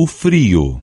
o frio.